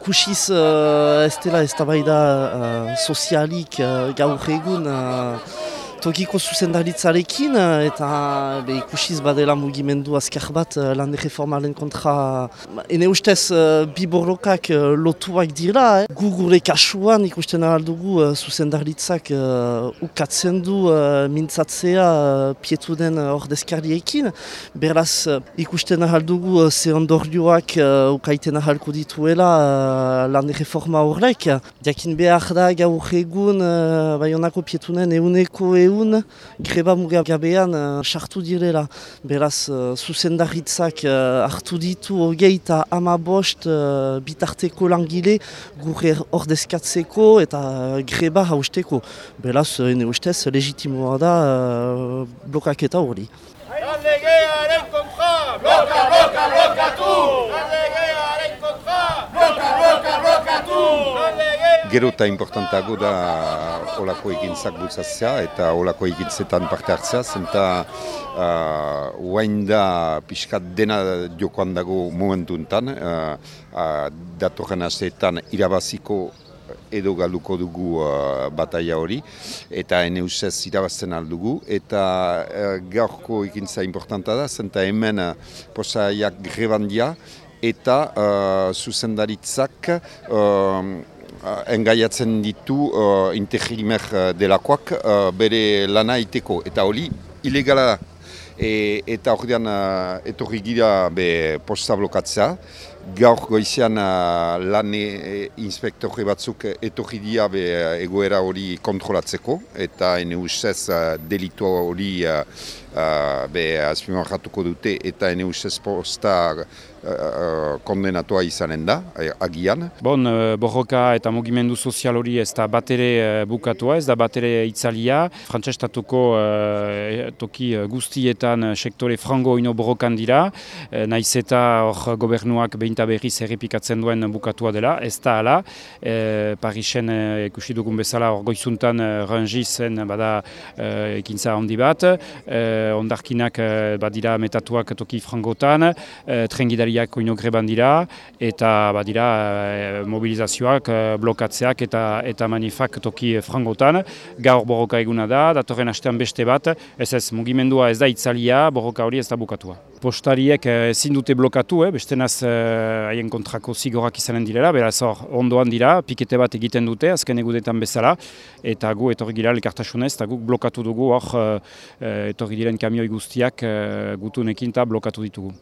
ikusiz uh, ez dela ez uh, sozialik uh, gaur egun tokiko zuzendaritzarekin eta be, ikusiz badela mugimendu azkar bat uh, lan reformalen kontra. Ene ustez uh, bi borrokak lotuak dira eh. gu gure kasuan ikusten aldugu zuzendaritzak uh, ukatzen du uh, mintzatzea uh, pietu den ordezkariekin. Beraz uh, ikusten aldugu uh, ze ondorioak uh, ukaiten ahalko dituela uh, lan reforma horrek. Jakin behar da gaur egun uh, baionako pietunen euneko e egun greba mugagabean uh, sartu direla. Beraz, uh, zuzendaritzak uh, hartu ditu hogeita ama bost uh, bitarteko langile gure ordezkatzeko eta greba hausteko. Beraz, ene ustez, legitimoa da uh, blokaketa hori. Legearen kontra! Bloka, bloka, blokatu! Legearen kontra! Bloka, bloka, blokatu! Gero eta importantago da olako egintzak bultzatzea eta olako egintzetan parte hartzea, zenta uh, da pixkat dena jokoan dago momentu enten, uh, uh, datorren asteetan irabaziko edo galuko dugu uh, bataia hori, eta ene usez irabazten aldugu, eta uh, gaurko egintza importanta da, zenta hemen uh, posaiak grebandia, eta uh, zuzendaritzak uh, engaiatzen ditu uh, integrimer uh, delakoak uh, bere lana iteko. Eta hori, ilegala da. E, eta uh, etorri gira be, posta blokatzea. Gaur goizean lan e, inspektorre batzuk etorri dira be, egoera hori kontrolatzeko. Eta ene ustez delitu hori uh, uh, dute eta ene ustez posta kondenatua izanen da, agian. Bon, uh, borroka eta mugimendu sozial hori ez da batere uh, bukatua, ez da batere itzalia. Frantzestatuko uh, toki guztietan sektore frango ino borrokan dira, uh, naiz eta hor gobernuak behinta berriz errepikatzen duen bukatua dela, ez da ala. Uh, Parisen uh, ikusi dugun bezala hor goizuntan uh, rangizen bada uh, ekintza handi bat, uh, ondarkinak uh, badira metatuak toki frangotan, uh, trengidari sindikariak oino greban dira. Eta badira e, mobilizazioak, e, blokatzeak eta eta manifak toki frangotan. Gaur borroka eguna da, datorren astean beste bat, ez ez mugimendua ez da itzalia, borroka hori ez da bukatua. Postariek eh, ezin dute blokatu, eh, beste naz haien kontrako zigorak izanen direla, beraz hor ondoan dira, pikete bat egiten dute, azken egudetan bezala, eta gu etorri gira elkartasunez, eta guk blokatu dugu hor etorri diren kamioi guztiak gutunekin eta blokatu ditugu.